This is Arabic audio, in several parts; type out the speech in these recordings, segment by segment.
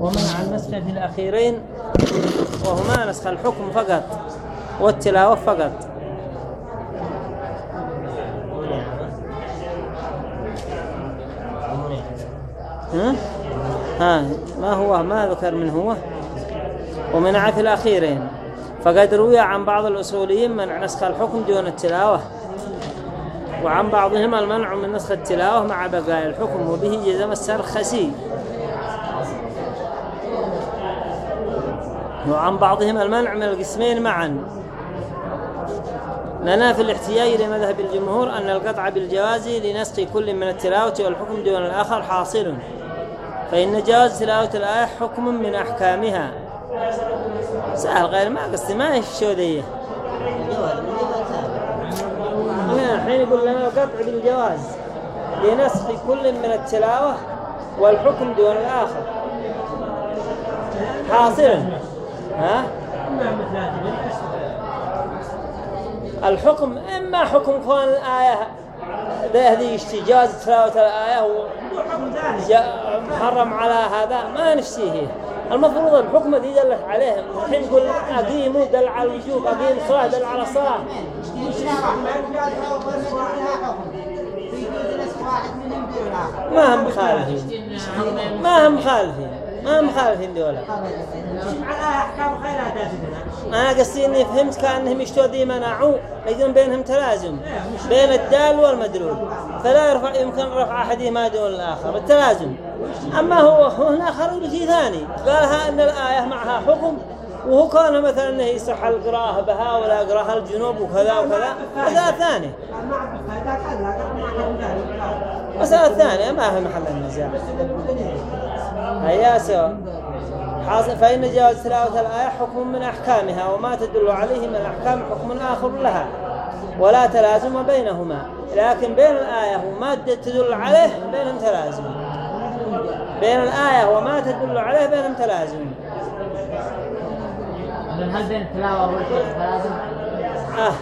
ومنع النسخ في الأخيرين وهما نسخ الحكم فقط والتلاوة فقط. ها؟ ها ما هو؟ ما ذكر من هو؟ ومنع في الأخيرين. فقد روي عن بعض الأصوليين منع نسخ الحكم دون التلاوة وعن بعضهم المنع من نسخ التلاوة مع بقاء الحكم وبه جزم السرخسي. وعن بعضهم المنع من القسمين معا. لنا في الاحتياج لمذهب الجمهور أن القطع بالجواز لنسخ كل من التلاوة والحكم دون الآخر حاصل. فإن جواز تلاوة الآية حكم من أحكامها. سهل غير ما قصدي ما هي الشودية الحين يقول لنا القطع بالجواز لنسخ كل من التلاوة والحكم دون الآخر. حاصلا ها؟ الحكم إما حكم كون الآية هذه اشتجاز تلاوة الآية محرم على هذا ما نفسيه المفروض الحكم ذي دلت عليه الحين يقول أقيموا دل على الوجوب أقيم الصلاة دل على الصلاة ما هم مخالفين ما هم مخالفين ما مخالفين دولا أنا قصدي إني فهمت كأنهم يشتوا ذي منعوا يجون بينهم تلازم بين الدال والمدلول. فلا يرفع يمكن رفع أحدهما دون الآخر التلازم. أما هو هنا خرج شيء ثاني. قالها أن الآية معها حكم وهو كان مثلا إنه يصح القراءة بها ولا قراءة الجنوب وكذا وكذا. مسألة ثانية مسألة ثانية ما في محل النزاع. هيا سوا حاصل فإن جواز تلاوة الآية حكم من أحكامها وما تدل عليه من الأحكام حكم آخر لها ولا تلازم بينهما. لكن بين الآية وما تدل عليه بينهم تلازم. بين الآية وما تدل عليه بينهم تلازم. هل بين التلاوة والتلازم؟ آه.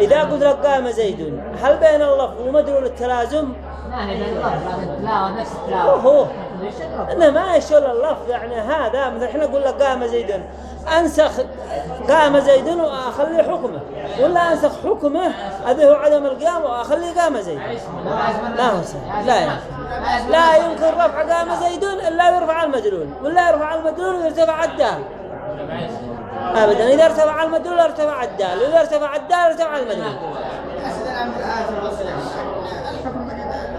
إذا قلت لك قام زيد هل بين اللفظ ومدلول التلازم؟ ما هي بين اللفظ لكن التلاوة نفس التلاوة. إنه ما يشل اللفظ يعني هذا مثل إحنا نقول لك قام زيد أنسخ قام زيد وأخلي حكمه. ولا أنسخ حكمه هذا هو عدم القيام وأخلي قام زيد لا هو لا يمكن لا يمكن رفع قام زيد إلا يرفع المدلول ولا يرفع المدلول ويرتفع الدال أبدا. إذا ارتفع المدلول ارتفع الدال وإذا ارتفع الدال ارتفع المدلول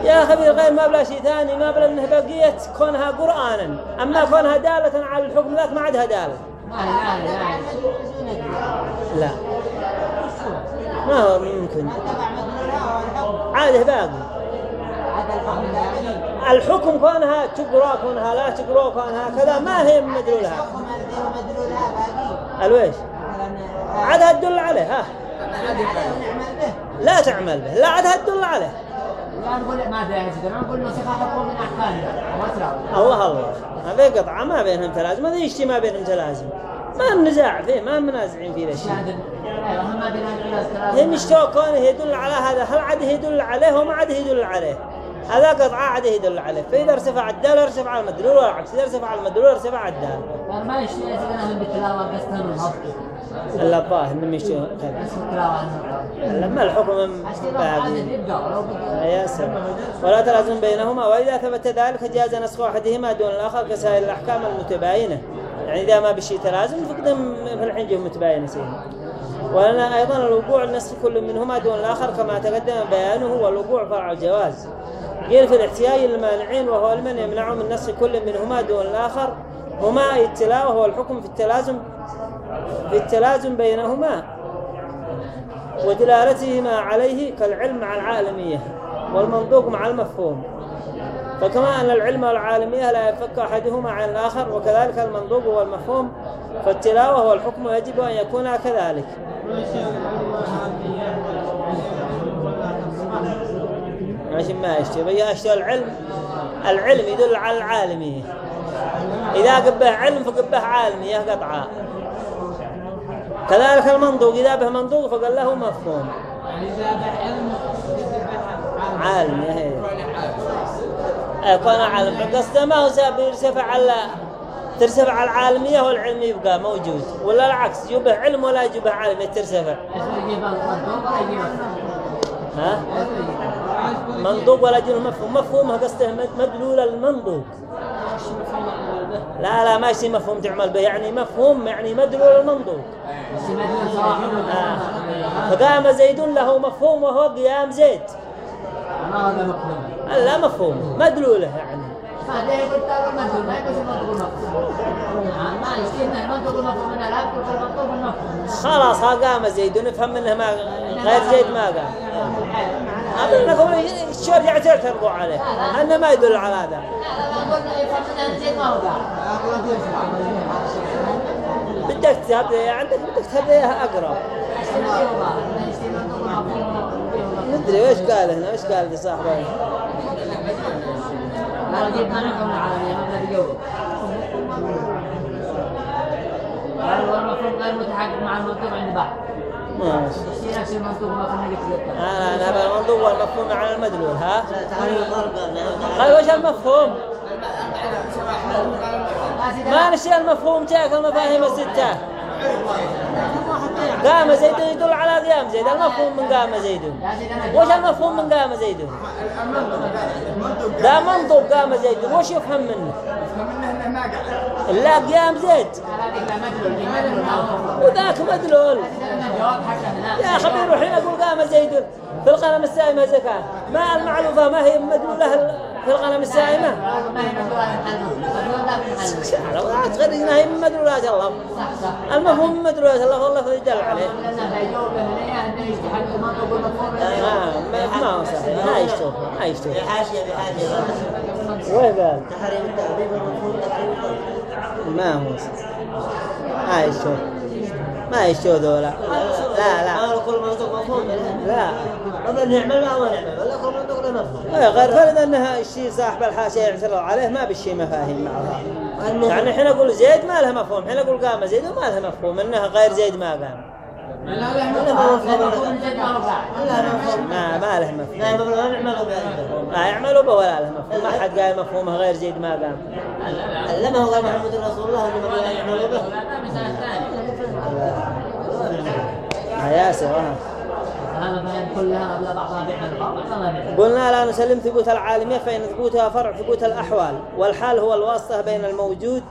يا خبير غير ما بلا شيء ثاني ما بلا انه بقية كونها قرآنا. أما كونها دالة على الحكم ذاك ما عندها دالة. هي لا ما هو ممكن. عادة باقي. الحكم كونها تقرأ كونها لا تقرأ كونها كذا ما هي مدلولها. الويش؟ عادها تدل عليه ها. لا تعمل به لا عادها تدل عليه. نقول نقول حكم من الله الله. هذه قطعة ما بينهم تلازم. هذا يشتي ما بينهم تلازم. ما النزاع فيه ما منازعين فيه ذا الشيء. أيوه هم كونه يدل على هذا. هل عاد يدل عليه وما عاد يدل عليه؟ هذا قطعة عاد يدل عليه. فإذا ارتفع الدال ارتفع المدلول والعكس. إذا ارتفع المدلول ارتفع الدال. ما يا سيدي أهل بالتلاوة قصدهم إلا الظاهر التلاوة عنهم لما الحكم يا سلام. ولا تلازم بينهما وإذا ثبت ذلك جاز نسخ أحدهما دون الآخر كسائر الأحكام المتباينة. يعني إذا ما بشي تلازم فقدم في الحين جه متباينة سيدنا ولنا أيضا الوقوع النسخ كل منهما دون الآخر كما تقدم بيانه والوقوع فرع الجواز. قيل في الاحتياج للمانعين وهو لمن يمنع من نسخ كل منهما دون الآخر هما أي التلاوة والحكم في التلازم. في التلازم بينهما ودلالتهما عليه كالعلم مع العالمية والمنطوق مع المفهوم. فكما أن العلم والعالمية لا يفك أحدهما عن الآخر وكذلك المنطوق والمفهوم فالتلاوة والحكم يجب أن يكونا كذلك. ماشي ما يشتي بيا العلم العلم يدل على العالمية. إذا قبه علم فقبه عالمية قطعة كذلك المنطوق إذا به منطوق فقال له مفهوم. عالمية هي. يكون عالم قصده ما هو سبب يرتفع على ترتفع على العالمية والعلم يبقى موجود ولا العكس يجيبه علم ولا يجيبه عالم يجيب ها؟ منطوق ولا يجيب مفهوم. مفهومه قصده مدلول المنطوق لا لا ما يصير مفهوم تعمل به يعني مفهوم يعني مدلول المنطوق آه. فقام زيد له مفهوم وهو قيام زيد. لا مفهوم مدلوله يعني. خلاص ها قام زيد ونفهم منه ما غير زيد ما قام. أقول لكم الشريعة تعترضوا عليه أنه ما يدل على هذا هو بدك تهدي عندك بدك تهديها أقرب مدري وش قال هنا وش قال لي صاحبه قال والمفروض غير متحقق مع المنطوق عند بعض ماشي لك أنا أنا هذا المنظور والمفهوم على المدلول ها قال وش المفهوم ما نشي المفهوم جاك المفاهيم الستة قام زيد يدل على قيام زيد المفهوم من قام زيد وش المفهوم من قام زيد ده منطوق قام زيد وش يفهم منه لا قيام زيد وذاك مدلول يا خبير وحين أقول قام زيد في القلم السائمة زكاة. ما المعلوفة؟ ما هي مدلولة في القلم السائمة؟ ما هي مدلولة لا تخرجنا هي من مدلولات الله. المفهوم من مدلولات الله والله يدل عليه. ما ما هو؟ صحيح ما يشتوه ما يشتوه بحاشية بحاشية قال تحريم تقريبا ما هو صحيح ما يشتوه ما يشتوه ذولا لا لا ما كل منطق مفهوم لا ولا نعمل ما هو نعمل ولا كل منطق له مفهوم إيه، غير فرد انها الشيء صاحب الحاشيه يعترض عليه ما بالشي مفاهيم مع بعض يعني حين أقول زيد ما له مفهوم حين أقول قام زيد وما له مفهوم انها غير زيد ما قام ما هو ما ما له مفهوم لا ما لا يعملوا به ولا له مفهوم ما حد قال مفهومه غير زيد ما قام علمه قال محمد رسول الله ما يعملوا به آه، يا سواها هذا بيان كلها قبل بعضها بيعمل بعض بعضها بيعمل قلنا لا نسلم ثبوت العالمية فإن ثبوتها فرع ثبوت الأحوال والحال هو الواسطة بين الموجود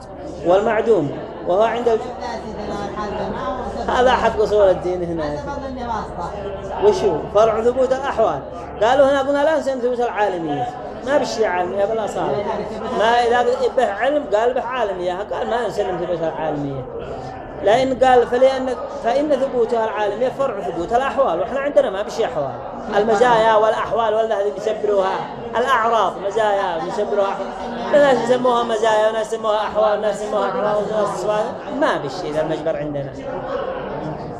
والمعدوم وهو عند. هذا أحد قصور الدين هنا. وشو؟ فرع ثبوت الأحوال. قالوا هنا قلنا لا نسلم ثبوت العالمية. ما بالشيء عالمية بالأصالة ما إذا به علم قال به عالمية قال ما نسلم ثبوت العالمية. لأن قال فلأن فإن ثبوتها العالمية فرع ثبوت الأحوال وإحنا عندنا ما بشي أحوال. المزايا والأحوال ولا هذه يسبروها الأعراض مزايا يسبروها. أحوال ناس يسموها مزايا وناس يسموها أحوال وناس يسموها أعراض وناس ما بشي ذا المجبر عندنا.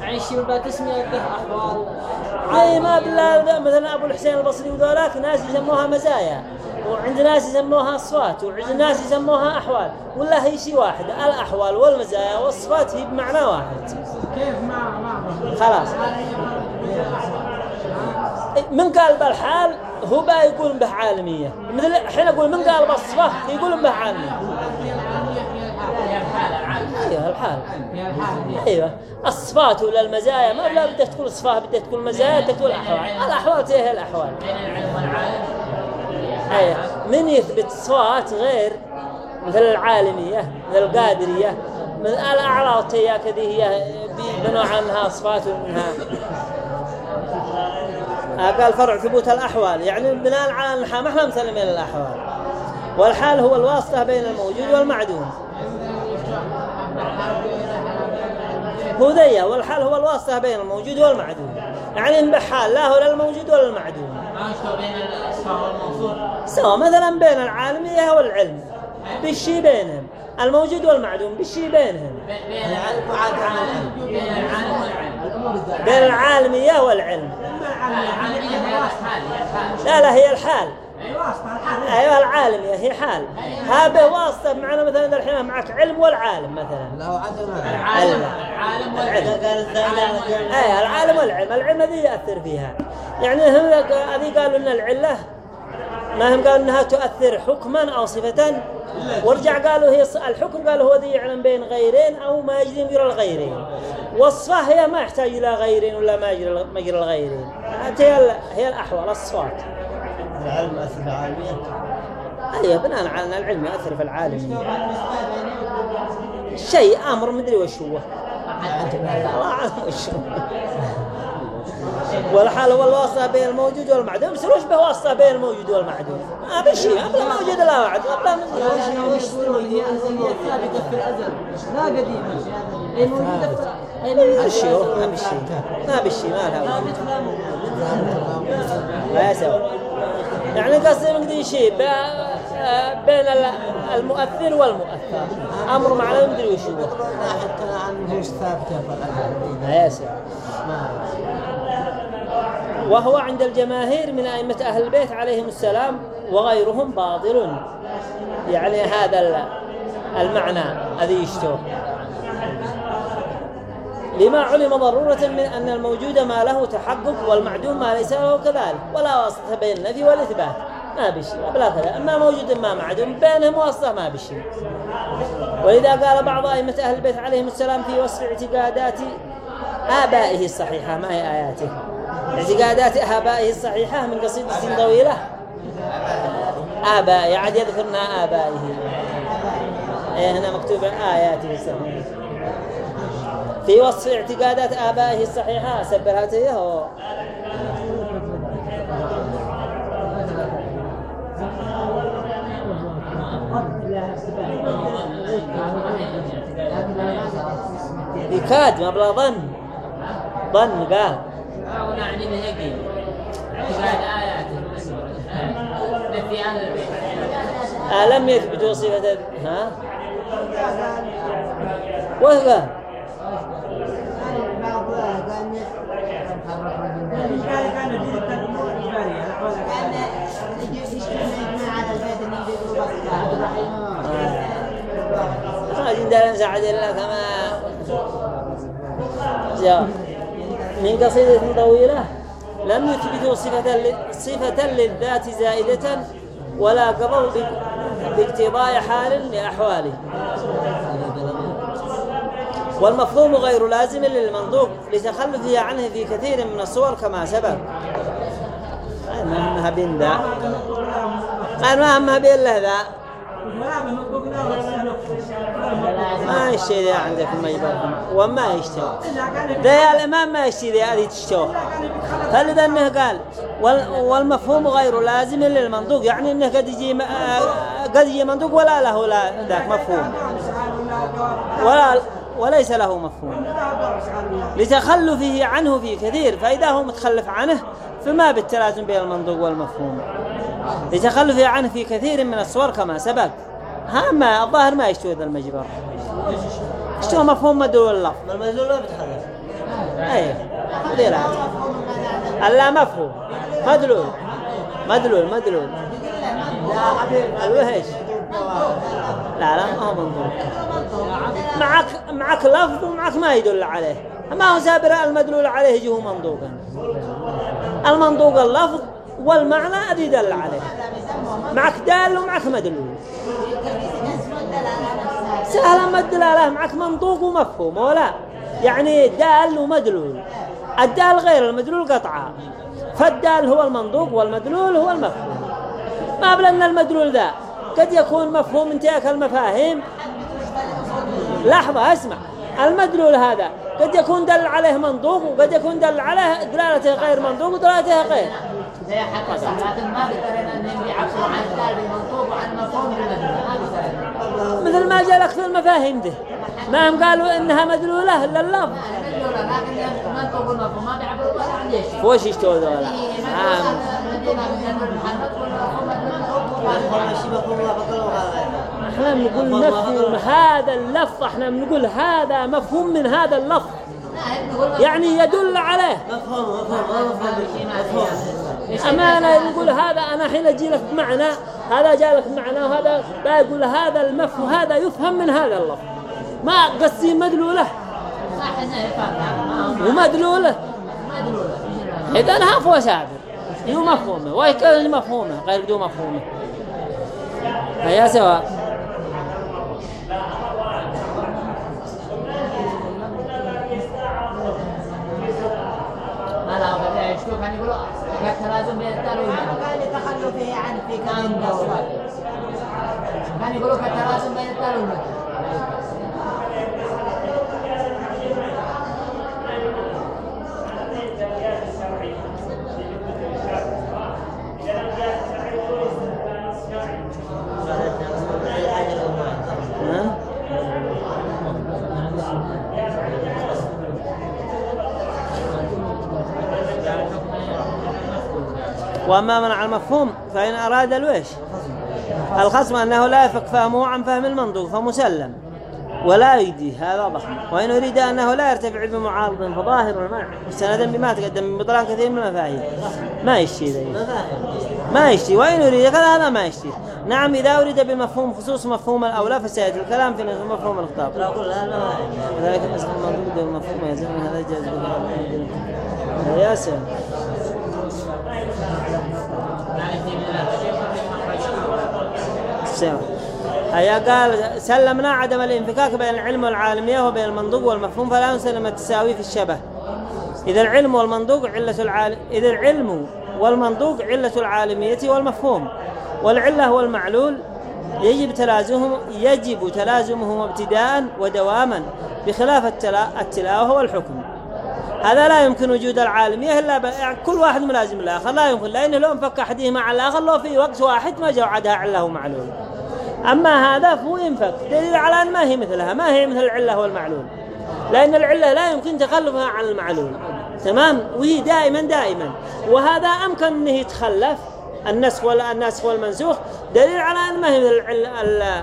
يعني بقى تسمية به أحوال؟ اي ما بالله مثلا أبو الحسين البصري وذولاك ناس يسموها مزايا وعند ناس يسموها اصوات وعند ناس يسموها أحوال ولا هي شيء واحد الأحوال والمزايا والصفات هي بمعنى واحد. كيف ما ما خلاص. من قال بالحال هو بقى يقول به عالمية. مثل الحين أقول من قال بالصفة يقول به عالمية. أيوه الحال. أيوه. الصفات ولا المزايا ما لا بدك تقول صفات بدك تقول مزايا بدك تقول أحوال. الأحوال هي الأحوال. أيوه من يثبت صفات غير مثل العالمية مثل القادرية من الأعراض تيا كذي هي بنوع عنها صفات ومنها. آه قال فرع ثبوت الأحوال. يعني بناء على ما إحنا مسلمين الأحوال. والحال هو الواسطة بين الموجود والمعدوم. هو ذي والحال هو الواسطة بين الموجود والمعدوم. يعني إن بحال لا هو لا الموجود ولا المعدوم. ما يشبه بين الأصفار والموصول؟ سواء مثلا بين العالمية والعلم. بالشي بينهم الموجود والمعدوم بالشي بينهم. بين العلم والعلم بين العالم والعلم. بين العالمية والعلم. لا لا هي الحال. أيوة العالمية هي حال. هذا واسطة معنا مثلا الحين معك علم والعالم مثلا. لا وعد ما العالم العالم والعلم. أي العالم والعلم. العلم ذي يأثر فيها. يعني هم هذه قالوا إن العلة ما هم قالوا إنها تؤثر حكما أو صفة. ورجع قالوا هي الحكم قالوا هو ذي يعلم بين غيرين أو ما يجري مجرى الغيرين. والصفة هي ما يحتاج إلى غيرين ولا ما يجري مجرى الغيرين. هي, ال- هي الصفات العلم أثر العالمية أيوه بناء على ان العلم يؤثر في العالم شيء أمر مدري وش هو الله اعلم وش هو والحال هو الواسطة بين الموجود والمعدوم بس وش به واسطة بين الموجود والمعدوم ما بشيء قبل موجود لا بعد قبل يقولون هي أزلية ثابتة في الأزل لا قديمة أي موجودة في أي موجودة بشيء ما بشيء ما بشيء ما لها لا ما يسوي يعني قصدي مقدي شيء بين ال- المؤثر والمؤثر. أمر معناه مدري وش هو. حتى عن نفوس ثابتة ما ما وهو عند الجماهير من أئمة أهل البيت عليهم السلام وغيرهم باطل. يعني هذا ال- المعنى الذي يشتوه لما علم ضرورة من أن الموجود ما له تحقق والمعدوم ما ليس له كذلك ولا واسطة بين النفي والإثبات. ما بشيء. بلا كذا أما موجود ما معدوم بينهم واسطة ما بشيء. ولذا قال بعض أئمة أهل البيت عليهم السلام في وصف اعتقادات آبائه الصحيحة. ما هي آياته؟ اعتقادات آبائه الصحيحة من قصيدة طويلة. آبائه. عاد يذكرنا آبائه. إيه هنا مكتوب آياته الصحيحة. في وصف اعتقادات آبائه الصحيحة. سبرها تيه يكاد ما بلا ظن. ظن قال أو يعني من اعتقاد آياته في البيت ألم يثبتوا صفة ها؟ وهو ما عندنا نساعد إلا كما جاء من قصيدة طويلة لم يثبتوا صفة صفة للذات زائدة ولا قبض ب- باقتضاء حال لأحواله والمفهوم غير لازم للمنطوق لتخلفه عنه في كثير من الصور كما سبق. ما بين ذا قال ما همها بين له ذا. ما يشتري ذا عندك المجبر وما يشتري ذا الإمام ما يشتري ذا هذه تشتوه فلذا أنه قال وال- والمفهوم غير لازم للمنطوق يعني أنه قد يجي آه، قد يجي منطوق ولا له لا ذاك مفهوم. ولا وليس له مفهوم. لتخلفه عنه في كثير فإذا هو متخلف عنه فما بالتلازم بين المنطوق والمفهوم. لتخلفه عنه في كثير من الصور كما سبق. ها ما الظاهر ما يشتوي ذا المجبر يشتوي مفهوم مدلول اللفظ. المنزول ما بتخلف إيه ذي لا مفهوم. مدلول. مدلول مدلول. الوهش لا لا ما هو منظور. معك معك لفظ ومعك ما يدل عليه. ما هو سابر المدلول عليه يجي هو منطوقا المنطوق اللفظ والمعنى الذي دل عليه. معك دال ومعك مدلول. سهلا ما الدلالة معك منطوق ومفهوم ولا يعني دال ومدلول. الدال غير المدلول قطعا. فالدال هو المنطوق والمدلول هو المفهوم. ما بل أن المدلول ذا. قد يكون مفهوم من تلك المفاهيم. لحظة اسمع. المدلول هذا قد يكون دل عليه منطوق وقد يكون دل عليه دلالته غير منطوق ودلالته غير. زي حتى صح. لكن ما عن الدال بالمنطوق وعن مفهوم مثل ما جاء لك في المفاهيم ده ما هم قالوا إنها مدلولة إلا اللفظ. المنطوق والمفهوم ما بيعبروا ولا إحنا بنقول نفي هذا اللفظ إحنا بنقول هذا مفهوم من هذا اللفظ. يعني يدل عليه. مفهوم مفهوم مفهوم أمانة نقول هذا أنا حين أجي لك بمعنى هذا جاء لك بمعنى وهذا بقول هذا المفهوم هذا يفهم من هذا اللفظ. ما قصدي مدلولة. ومدلولة. إذا هاف وسابر ذو مفهومه ويكون مفهومة غير ذو مفهومة. هيا سواء ما لا أبدا يشكو كان يقولوا كالتلازم بين قال يعني في كان كان يقولوا كالتلازم بين التأويل وأما منع المفهوم فإن أراد الويش الخصم أنه لا يفك فهمه عن فهم المنطوق فمسلم ولا يجدي هذا ضخم وإن أريد أنه لا يرتفع بمعارض فظاهر المنع مستندا بما تقدم من بطلان كثير من المفاهيم. ما يشتي ذي ما يشتي. وإن أريد كذا هذا ما يشتي. نعم إذا أريد بالمفهوم خصوص مفهوم الأولى فسيأتي الكلام في مفهوم الخطاب. أقول لا لا. وذلك نسخ المنطوق دون مفهوم يزن من هذا جاز يا سلام. سوا هيا قال سلمنا عدم الانفكاك بين العلم والعالمية وبين المنطوق والمفهوم فلا نسلم التساوي في الشبه. إذا العلم والمنطوق علة العالم إذا العلم والمنطوق علة العالمية والمفهوم والعلة هو المعلول يجب تلازمهم يجب تلازمهما ابتداء ودواما بخلاف التلا... التلاوة والحكم هذا لا يمكن وجود العالمية إلا ب... يعني كل واحد ملازم الآخر. لا يمكن لأنه لو انفك أحدهما على الآخر لو في وقت واحد ما جاء عدها علة معلول أما هذا فهو ينفك. دليل على أن ما هي مثلها. ما هي مثل العلة والمعلول. لأن العلة لا يمكن تخلفها عن المعلول. تمام؟ وهي دائما دائما. وهذا أمكن أنه يتخلف النسخ ولا الناسخ والمنسوخ. دليل على أن ما هي مثل العلة, ال-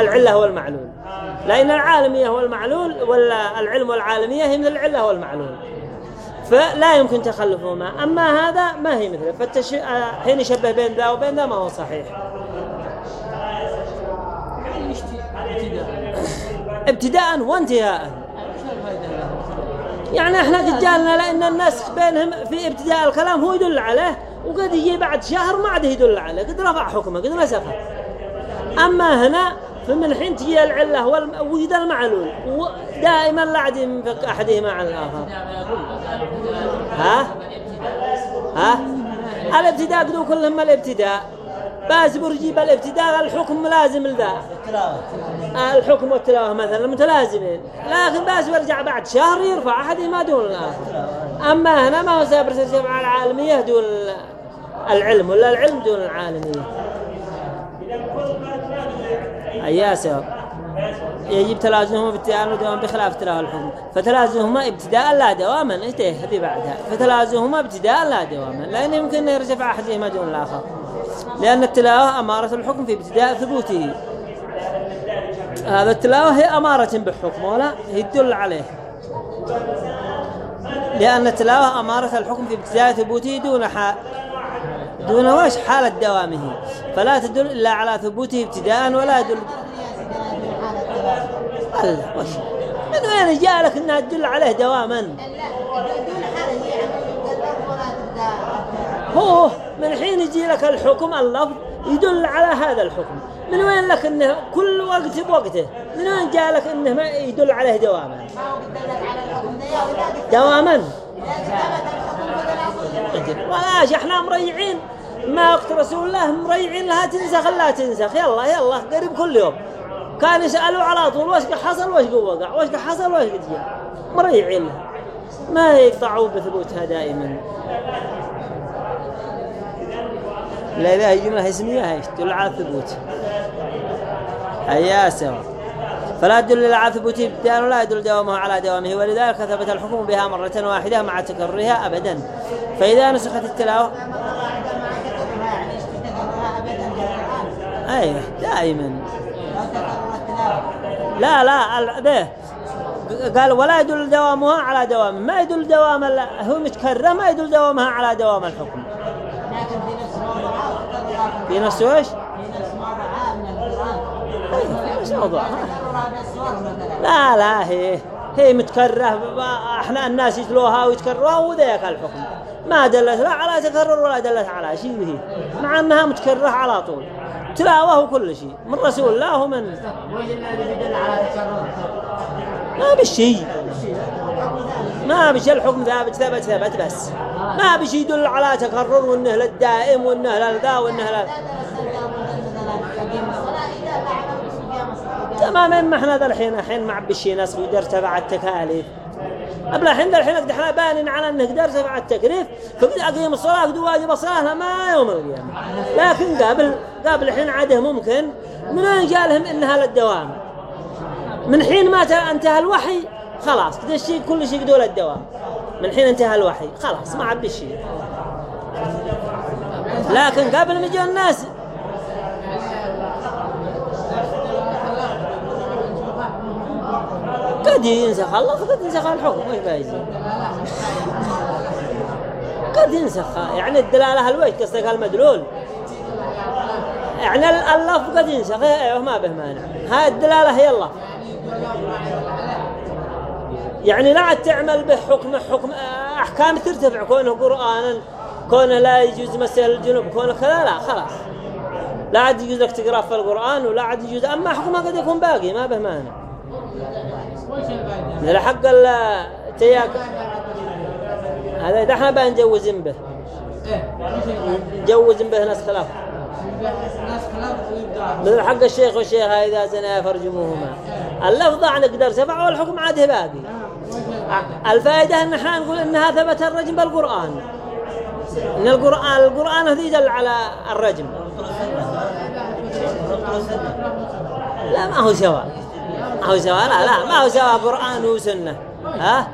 العلة والمعلول. لأن العالمية والمعلول ولا العلم والعالمية هي مثل العلة والمعلول. فلا يمكن تخلفهما. أما هذا ما هي مثله. فالتش... آه، حين يشبه بين ذا وبين ذا ما هو صحيح يشتي ابتداء ابتداء وانتهاء؟ يعني إحنا قد جالنا لأن النسخ بينهم في ابتداء الكلام هو يدل عليه وقد يجي بعد شهر ما عاد يدل عليه قد رفع حكمه قد نسخه أما هنا فمن حين تجي والم- وجد المعلول ودائما لا عاد ينفك أحدهما عن الآخر. ها؟ ها؟ الابتداء كلهم الابتداء. بس برجيب الابتداء الحكم لازم لذا الحكم والتلاوة مثلا متلازمين. لكن بس برجع بعد شهر يرفع أحدهما دون الآخر أما هنا ما هو سابر الشفعة العالمية دون العلم ولا العلم دون العالمية. أياسر يجب تلازمهما ابتداء ودوام بخلاف تلاوة الحكم. فتلازمهما ابتداء لا دواما انتهى هذه بعدها. فتلازمهما ابتداء لا دواما لأن يمكن أن يرتفع أحدهما دون الآخر. لأن التلاوة أمارة الحكم في ابتداء ثبوته. هذا التلاوة هي أمارة بالحكم ولا هي تدل عليه. لأن التلاوة أمارة الحكم في ابتداء ثبوته دون حال دون وش؟ حالة دوامه. فلا تدل إلا على ثبوته ابتداء ولا يدل من وين جاء لك إنها تدل عليه دواما؟ هو من حين يجي لك الحكم اللفظ يدل على هذا الحكم. من وين لك إنه كل وقت بوقته؟ من وين جاء لك إنه ما يدل عليه دواما؟ دواما؟ ولاش إحنا مريعين. ما وقت رسول الله مريعين. لها تنسخ لا تنسخ. يلا يلا قريب كل يوم. كان يسألوا على طول وش حصل وش وقع وش حصل وش جاء. مريعين. ما يقطعوا بثبوتها دائما. لا إذا جملة اسمية هي تدل على الثبوت هيا سوا فلا تدل على ثبوت ابتداء ولا يدل دوامه على دوامه. ولذلك ثبت الحكم بها مرة واحدة مع تكررها أبدا. فإذا نسخت التلاوة أيوه دائما. لا لا به قال ولا يدل دوامها على دوامه. ما يدل دوام هو متكرر ما يدل دوامها على دوام الحكم لكن في نفس موضوعها وتكررها في نفس؟ في نفس موضوع لا لا هي هي متكرره إحنا الناس يتلوها ويتكرروها وذاك الحكم. ما دلت لا على تكرر ولا دلت على شيء به. مع أنها متكرره على طول. تلاوه وكل شيء. من رسول الله ومن وش الذي يدل على تكرر ما بالشيء. ما بشي الحكم ثابت ثبت ثبت بس. ما بشي يدل على تكرر وانه للدائم وانه للذا وانه لل... تماما ما إحنا ذا الحين الحين مع بشي نسخ ويقدر تبع التكاليف. قبل الحين ذا الحين إحنا بانين على إنه قدر تبع التكليف. فقد أقيم الصلاة قد واجب الصلاة ما يوم القيامة. لكن قبل قبل الحين عاده ممكن. من وين جاء لهم إنها للدوام؟ من حين ما انتهى الوحي خلاص كذا الشيء كل شيء قدول الدوام. من حين انتهى الوحي. خلاص ما عاد بشيء لكن قبل ما جاء الناس قد ينسخ الله فقد ينسخ الحكم. وش بايزي قد ينسخ. يعني الدلالة الوجه قصدك المدلول يعني اللفظ قد ينسخ. أيوه ما به مانع. هاي الدلالة هي اللفظ يعني لا تعمل به حكم حكم أحكام ترتفع. كونه قرانا كونه لا يجوز مسألة الجنوب كونه كذا لا خلاص. لا عاد يجوز لك تقرأ في القرآن ولا عاد يجوز. أما حكمه قد يكون باقي ما به مانع. مثل حق التياك هذا إذا إحنا بنجوز به. نجوز به نسخ لفظ مثل حق الشيخ والشيخة إذا زنا فرجموهما اللفظ عن قدر سبع والحكم عاده باقي. الفائدة أن إحنا نقول إنها ثبت الرجم بالقرآن. إن القرآن القرآن هذا يدل على الرجم. لا ما هو سواء ما هو سواء لا لا ما هو سواء قرآن وسنة. ها؟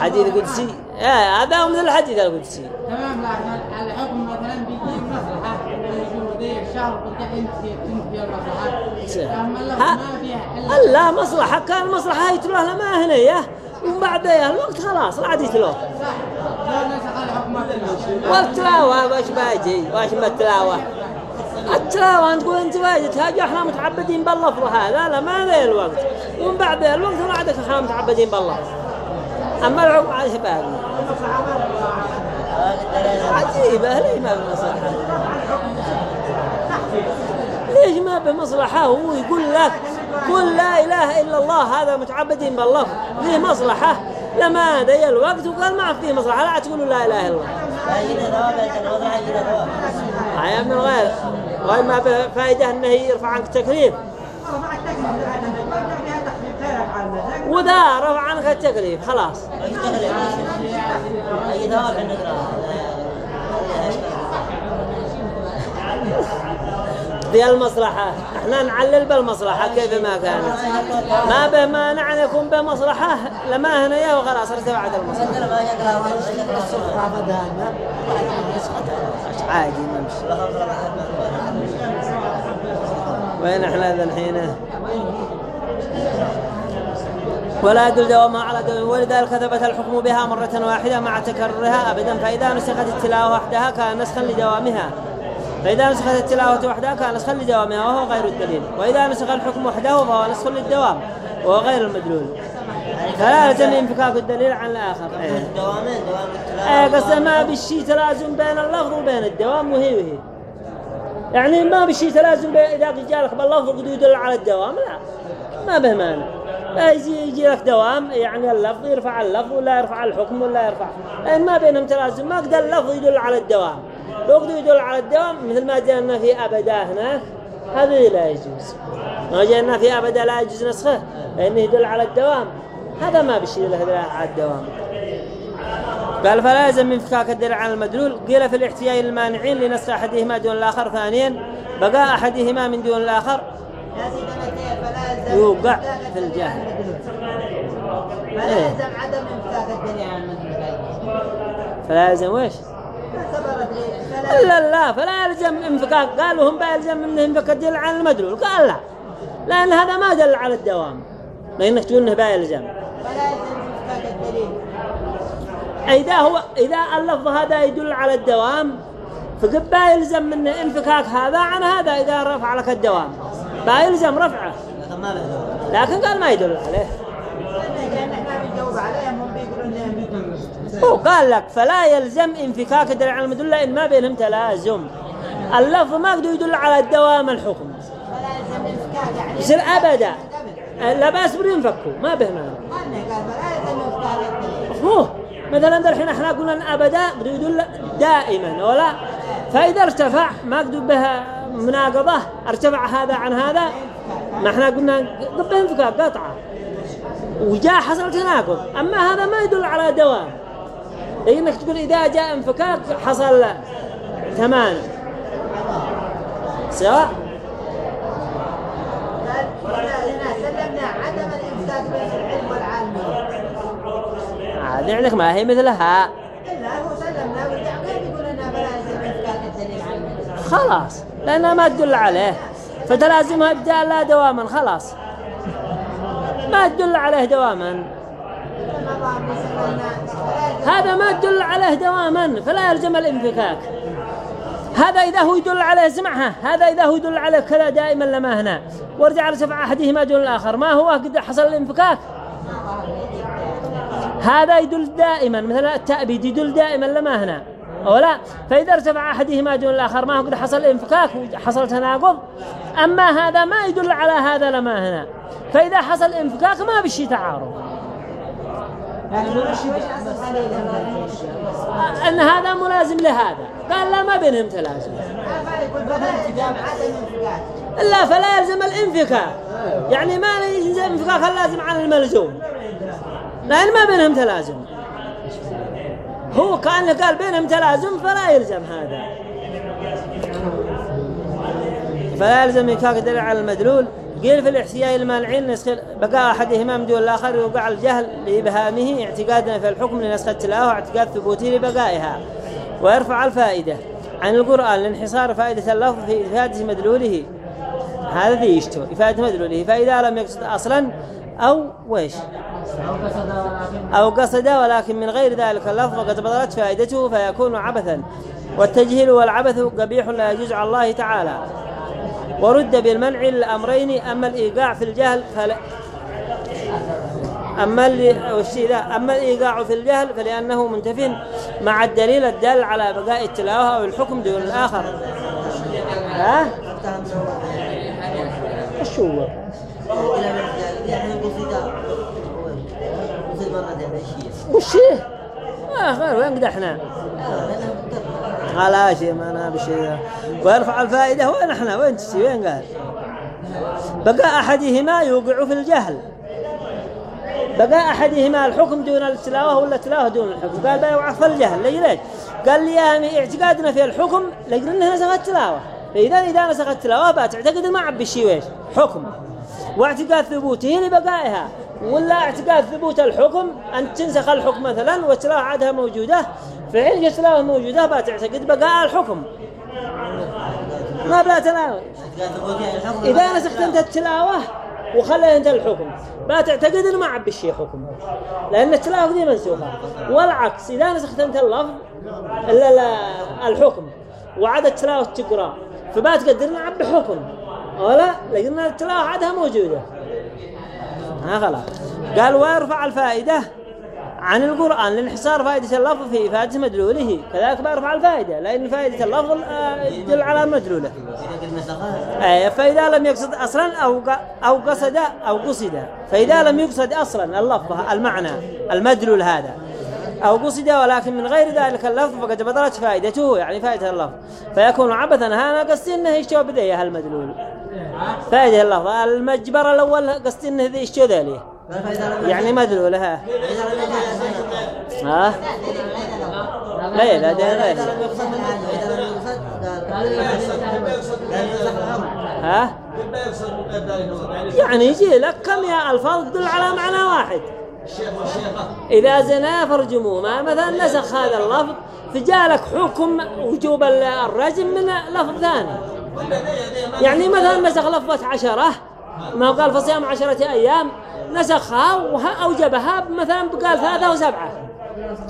حديث قدسي إيه هذا هو مثل الحديث القدسي. تمام لكن الحكم مثلا بيجي مصلحة يقول ذي الشهر أنت ما لا مصلحة. كان مصلحة يتلوه لما هنا يا. وبعدها الوقت خلاص. لا عاد يتلوه لو نسخ الحكم كله والتلاوة. واش باجي؟ واش ما التلاوة؟ التلاوة تقول أنت واجد. تاجي إحنا متعبدين باللفظ هذا. لا ما ذي الوقت. ومن بعد الوقت لا عادك إحنا متعبدين باللفظ. أما العقب عاد باقي عجيبة. ليه ما بمصلحة بمصلحة هو يقول لك قل لا إله إلا الله هذا متعبدين بالله ليه مصلحة. لما ذي الوقت وقال ما في مصلحة لا تقولوا لا إله إلا الله. هاي من غير غير ما فائدة أنه يرفع عنك التكليف. وذا رفع عنك التكليف خلاص. ذي المصلحة. إحنا نعلل بالمصلحة كيف ما كانت ما به مانع أن يكون بمصلحة لما هنا يا وخلاص ارتفعت المصلحة. عادي نمشي وين إحنا ذا الحين؟ ولا يدل دوامها على دوام ولذلك ثبت الحكم بها مرة واحدة مع تكررها؟ أبدا فإذا نسخت التلاوة وحدها كان نسخا لدوامها. فإذا نسخت التلاوة وحدها كان نسخا لدوامها وهو غير الدليل. وإذا نسخ الحكم وحده فهو نسخ للدوام وهو غير المدلول. فلا يلزم انفكاك الدليل عن الآخر. إيه. دوامين دوام إيه قصده ما بالشي تلازم بين اللفظ وبين الدوام وهي وهي. يعني ما بالشي تلازم بين إذا جالك باللفظ قد يدل على الدوام لا. ما به مانع. لا يجي, يجي لك دوام يعني اللفظ يرفع اللفظ ولا يرفع الحكم ولا يرفع. لأن ما بينهم تلازم ما قد اللفظ يدل على الدوام. لو قد يدل على الدوام مثل ما جاءنا في أبدا هناك هذا لا يجوز. ما جاءنا في أبدا لا يجوز نسخة لأنه يدل على الدوام. هذا ما بشي له على الدوام. قال فلا يلزم من فكاك الدليل على المدلول. قيل في الاحتياج للمانعين لنسخ أحدهما دون الآخر ثانيا. بقاء أحدهما من دون الآخر. يوقع في الجهل. فلا يلزم عدم امساك الدنيا عن المدرسة فلا يلزم ويش؟ لا لا فلا يلزم انفكاك قالوا هم بيلزم انه ينفك الدليل على المدلول. قال لا. لأن هذا ما دل على الدوام. لأنك تقول إنه بيلزم فلا يلزم. امساك الدليل إذا هو إذا اللفظ هذا يدل على الدوام فقد بيلزم منه انفكاك هذا عن هذا إذا رفع لك الدوام بيلزم رفعه. لكن قال ما يدل عليه. هو قال لك فلا يلزم انفكاك الدليل على المدلة إن ما بينهم تلازم. اللفظ ما قد يدل على الدوام الحكم. يصير أبدا. لا بأس بينفكوا ما به مانع أنا قال فلا يلزم الإفكاك الدليل هو مثلا الحين إحنا قلنا أبدا بده يدل دائما ولا؟ فإذا ارتفع ما قد به مناقضة ارتفع هذا عن هذا ما إحنا قلنا قد به انفكاك قطعه وجاء حصل تناقض. أما هذا ما يدل على دوام. لانك تقول إذا جاء انفكاك حصل ثمان سواء؟ هذه عندك ما هي مثلها. خلاص لأنها ما تدل عليه. فتلازمها إبداء لا دواما خلاص. ما تدل عليه دواما رمضان بسمينا فلا يلزم هذا ما تدل عليه دواما فلا يلزم الانفكاك. هذا إذا هو يدل عليه سمعها هذا إذا هو يدل عليه كذا دائما لما هنا. وارجع ارتفع أحدهما دون الآخر. ما هو قد حصل الانفكاك؟ هذا يدل دائما مثلا التأبيد يدل دائما لما هنا. أو لا؟ فإذا ارتفع أحدهما دون الآخر ما هو قد حصل انفكاك وحصل تناقض. أما هذا ما يدل على هذا لما هنا. فإذا حصل انفكاك ما بشي تعارض لكن وش أصل خليل أن هذا ملازم لهذا. قال لا ما بينهم تلازم. إلا فلا يلزم الانفكاك يعني ما يلزم انفكاك اللازم عن الملزوم. لأن ما بينهم تلازم. هو كأنه قال بينهم تلازم فلا يلزم هذا. فلا يلزم انفكاك الدليل على المدلول. قيل في الإحسياء المانعين نسخ بقاء أحدهما من دون الآخر يوقع الجهل لإبهامه اعتقادا في الحكم لنسخ التلاوة واعتقاد ثبوته لبقائها. ويرفع الفائدة عن القرآن لانحصار فائدة اللفظ في إفادة مدلوله. هذا ذي يشتو إفادة مدلوله. فإذا لم يقصد أصلا أو ويش؟ أو قصد ولكن من غير ذلك اللفظ فقد بطلت فائدته فيكون عبثا. والتجهيل والعبث قبيح لا يجوز على الله تعالى. ورد بالمنع للأمرين أما الإيقاع في الجهل فلا أما أما الإيقاع في الجهل فلأنه منتف مع الدليل الدال على بقاء التلاوة أو الحكم دون الآخر ها؟ إيش هو؟ وش هي؟ آه خير وين قدحنا؟ لا شيء ما أنا بشيء. ويرفع الفائدة. وين إحنا؟ وين تشي وين قال؟ بقاء أحدهما يوقع في الجهل. بقاء أحدهما الحكم دون التلاوة ولا التلاوة دون الحكم؟ قال بيوقع في الجهل. ليش؟ قال لي يعني اعتقادنا في الحكم لقد إنها نسخ التلاوة. فإذا إذا نسخ التلاوة بتعتقد ما عبي شيء ويش حكم. واعتقاد ثبوته لبقائها. ولا اعتقاد ثبوت الحكم أن تنسخ الحكم مثلا والتلاوة عادها موجودة. حين التلاوة موجودة بتعتقد بقاء الحكم. ما بلا تلاوة إذا نسخت أنت التلاوة وخليت أنت الحكم. بتعتقد إنه ما عبي الشيء حكم. لأن التلاوة دي منسوخة. والعكس إذا نسخت أنت اللفظ إلا لا- الحكم وعاد التلاوة تقرأ فبتقدر إنه عبي حكم ولا لأن التلاوة عادها موجودة. ها غلط قال ويرفع الفائدة عن القرآن لانحصار فائدة اللفظ في إفادة مدلوله. كذلك بيرفع الفائدة لأن فائدة اللفظ آه، يدل على مدلوله. فإذا لم يقصد أصلا أو أو قصد أو قصد. فإذا لم يقصد أصلا اللفظ المعنى المدلول هذا. أو قصد ولكن من غير ذلك اللفظ فقد بطلت فائدته يعني فائدة اللفظ. فيكون عبثا هذا قصدي أنه يشتوى بذيه المدلول. فائدة اللفظ المجبر الأول قصدي أنه يشتوى ذليه يعني مدلول ها. ها؟ لا لا ده غير ها؟ يعني يجي لك كم يا ألفاظ تدل على معنى واحد. إذا زنا فرجموه ما مثلا نسخ هذا اللفظ فجاء لك حكم وجوب الرجم من لفظ ثاني. يعني مثلا نسخ لفظة عشرة ما قال فصيام عشرة أيام نسخها وأوجبها مثلا قال ثلاثة وسبعة.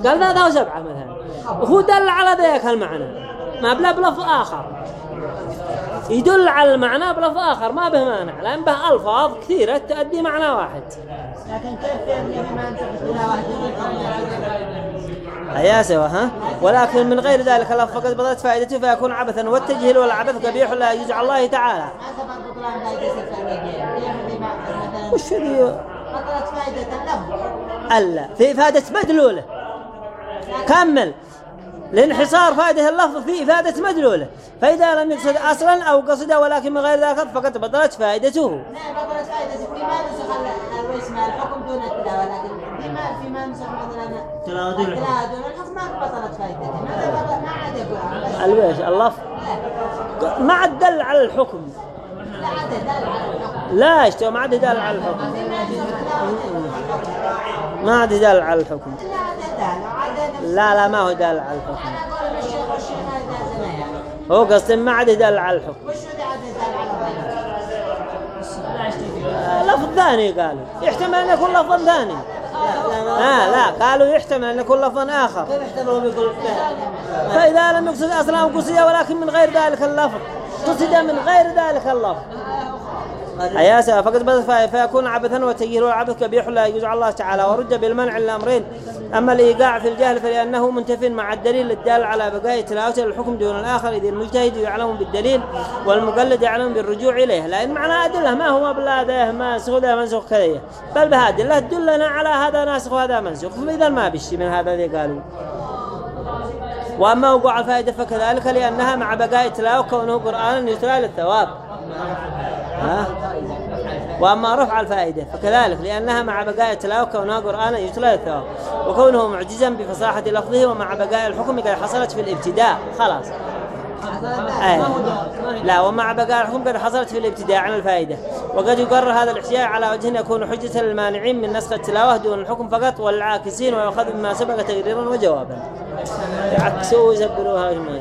قال ثلاثة وسبعة مثلا. وهو دل على ذلك المعنى ما بلا بلفظ آخر. يدل على المعنى بلفظ آخر ما به مانع لأن به ألفاظ كثيرة تؤدي معنى واحد. لكن كيف يعني ما تلاوة أيا سوا ها؟ ولكن من غير ذلك اللفظ فقد بطلت فائدته فيكون عبثا والتجهيل والعبث قبيح لا يجوز على الله تعالى. فائدة مثلا وش ذي بطلت فائدة اللفظ ألا في إفادة مدلولة كمل. الانحصار فائدة اللفظ في إفادة مدلولة. فإذا لم يقصد أصلا أو قصده ولكن من غير ذلك فقد بطلت فائدته. نعم بطلت فائدة فيما نسخ ال- الاسم الحكم دون التلاوة لكن فيما فيما نسخ مثلا تلاوة دون الحكم. الحكم ما بطلت فائدته. ما ما عاد يقول الويش اللفظ لا ما عاد دل على الحكم. لا عاد دل على الحكم. لا اشتوى ما عاد دل على الحكم. فيما نسخ التلاوة ما عاد دل على الحكم. لا لا لا ما هو دل على الحكم. هو قصد ما عاد دل على الحكم. لفظ ثاني قالوا. يحتمل أن يكون لفظ ثاني. آه لا قالوا يحتمل أن يكون لفظ آخر. فإذا لم يقصد أصلا قصد ولكن من غير ذلك اللفظ. قصد من غير ذلك اللفظ. أياسا فقد في- فيكون عبثا وتغيير العبث قبيح لا يجوز على الله تعالى. ورد بالمنع الأمرين. أما الإيقاع في الجهل فلأنه منتف مع الدليل الدال على بقاء تلاوته الحكم دون الآخر. إذ المجتهد يعلم بالدليل والمقلد يعلم بالرجوع إليه. لأن معنى أدلة ما هو بالله ما سخذها منسوخ كذا. بل بها أدلة تدلنا على هذا ناسخ وهذا منسوخ فإذا ما بشي من هذا ذي قالوا. وأما وقوع الفائدة فكذلك لأنها مع بقاء تلاوة كونه قرآنا يتلى للثواب. ها؟ وأما رفع الفائدة فكذلك لأنها مع بقاء التلاوة كونها قرآنا يتلى للثواب وكونه معجزا بفصاحة لفظه ومع بقاء الحكم قد حصلت في الابتداء. خلاص. لا ومع بقاء الحكم قد حصلت في الابتداء عن الفائدة. وقد يقرر هذا الإحياء على وجه يكون حجة للمانعين من نسخ التلاوة دون الحكم فقط والعاكسين ويأخذ بما سبق تقريرا وجوابا. يعكسوا ويزبروها وما